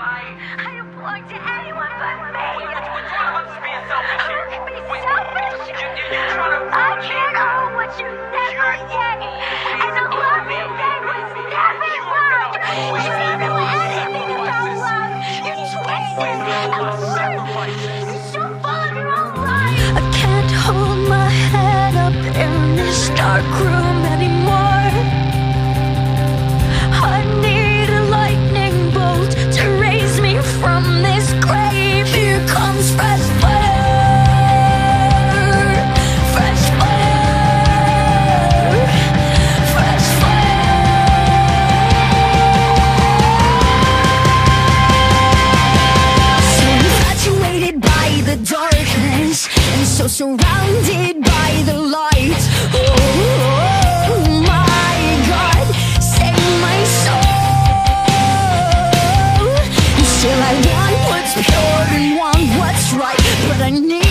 I don't belong to anyone but me. Which one of us is being selfish here? Oh, be selfish. you- you- you're trying to- I can't own what you never gave. And the love you gave was never love. You don't know anything about love. You're twisted and perverted. You're so full of your own lies. I can't hold my head up in this dark room anymore. darkness. And so surrounded by the light. Oh, oh my God, save my soul. And Still I want what's pure and want what's right But I need